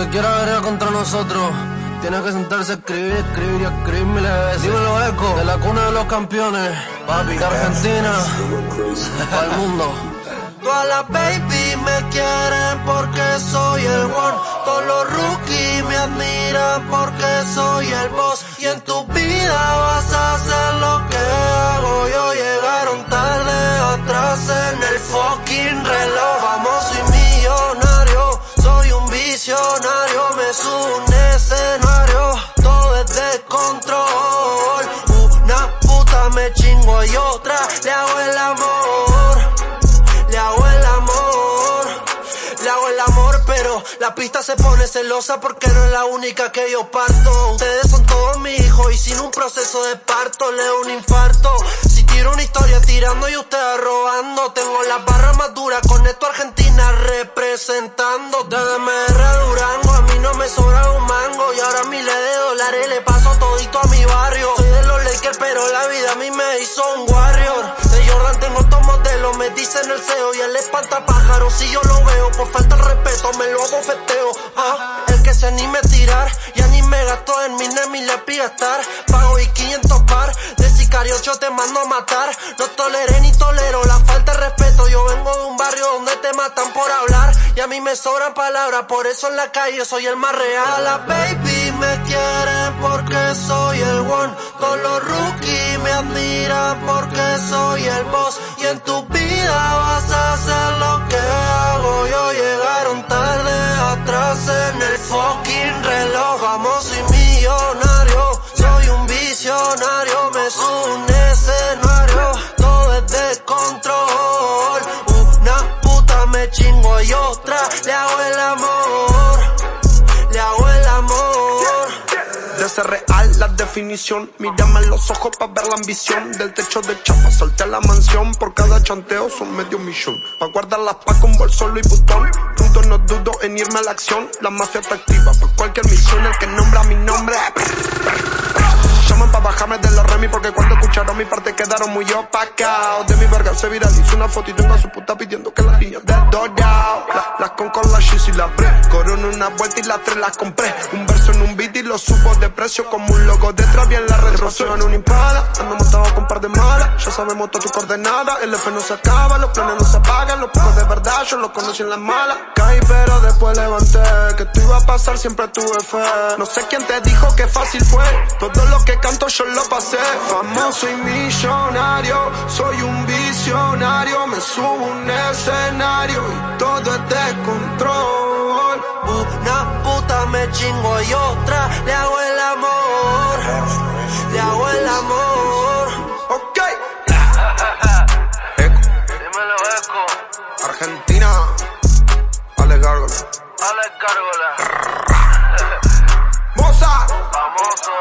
que quiera ver contra nosotros tiene que sentarse a escribir, escribir y escribir miles de veces. Dímelo, Eco, de la cuna de los campeones, papi, de Argentina, al mundo. Todas las baby me quieren porque soy el one. Todos los rookies me admiran porque soy el boss. Y en tu vida vas a hacer lo que hago yo. Llegaron tarde atrás en el fucking reloj. Visionario. Me subo un escenario, todo es de control. Una puta me chingo y otra le hago el amor. Le hago el amor, le hago el amor, pero la pista se pone celosa porque no es la única que yo parto. Ustedes son todos mis hijos y sin un proceso de parto le un infarto. Tirando y ustedes robando, tengo las barras más duras con esto Argentina representando. Desde MR Durango a mí no me sobra un mango y ahora miles de dólares le paso todito a mi barrio. Soy de los Lakers pero la vida a mí me hizo un warrior. De Jordan tengo dos modelos, me dicen el CEO y el espantapájaro. Si yo lo veo, por falta yo te mando a matar. No toleré ni tolero la falta de respeto. Yo vengo de un barrio donde te matan por hablar. Y a mí me sobran palabras, por eso en la calle soy el más real. La baby me quieren porque soy el one. Todos los rookies me admiran porque soy el boss. Y en tu vida vas a me chingo y otra le hago el amor. Le hago el amor. De ser real la definición, mírame en los ojos para ver la ambición. Del techo de chapa solté la mansión, por cada chanteo son medio millón. Pa' guardar las pa' con bolso y botón. Punto no dudo en irme a la acción, la mafia está activa por cualquier misión. El que nombra mi nombre. Llaman pa' bajarme de los remis porque cuando escucharon mi parte quedaron muy opacados. De mi verga se viralizó una foto y tengo a su puta pidiendo que la niña de. La- Las con con la shit y la bre. Corona una vuelta y las tres las compré. Un verso en un beat y lo subo de precio como un logo detrás bien la red. Rocío en una impada, ando montado con par de malas. Ya sabemos todas tus coordenadas. El F no se acaba, los planes no se apagan. Los pocos de verdad yo los conocí en las malas. Caí pero después levanté que tú ibas a pasar siempre tuve fe. No sé quién te dijo que fácil fue. Todo lo que canto yo lo pasé. Famoso y millonario, soy un visionario. Me subo un escenario y todo es de control. Una puta me chingo y otra le hago el amor. Le hago el amor. Ok. Eco. Argentina. Ale a la. Moza. Famoso